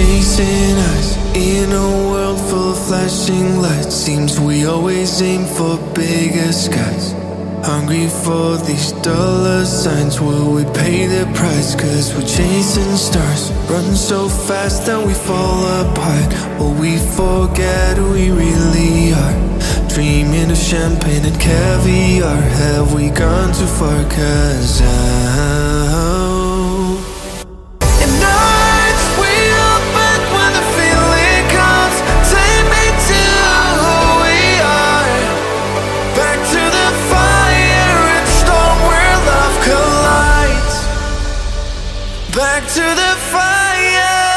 chasing us in a world full of flashing lights. Seems we always aim for bigger skies. Hungry for these dollar signs. Will we pay the price? Cause we're chasing stars. Run so fast that we fall apart. Will we forget who we really are? Dreaming of champagne and caviar. Have we gone too far? Cause I to the fire.